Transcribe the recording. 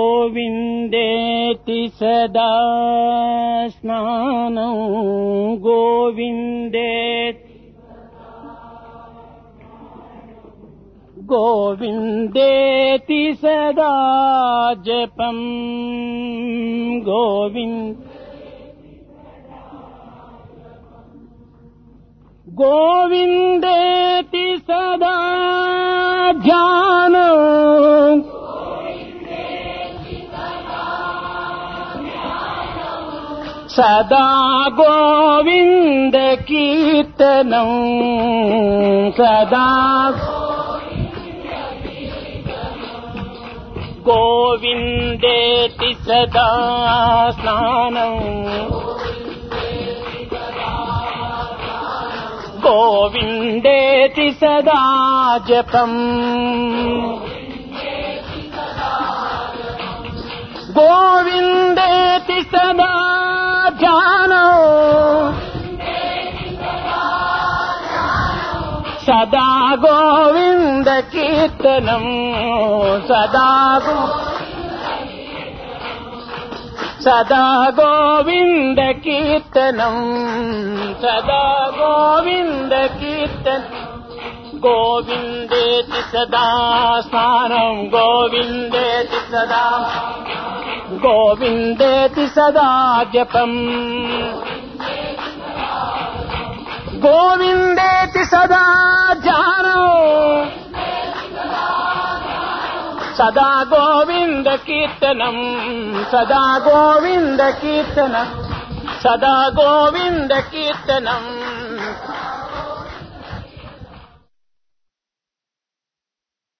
गोविन्देति सदा स्नानं गोविन्देति गोविन्देति सदा जपम् गोविन्द गोविन्देति सदा ध्यानम् सदा गोविन्द कीर्तनम् सदा गोविन्देति सदा स्नानम् गोविन्देति सदा जपम् गोविन्देति सदा गोविन्द कीर्तनम् सदा गो सदा गोविन्द कीर्तनम् सदा गोविन्द कीर्तन। गोविन्देति सदा स्नानम् गोविन्देति सदा गोविन्देति सदा जपम् गोविन्देति सदा सदा गोविन्द कीर्तनम् सदा गोविन्द कीर्तनम् सदा गोविन्द कीर्तनम्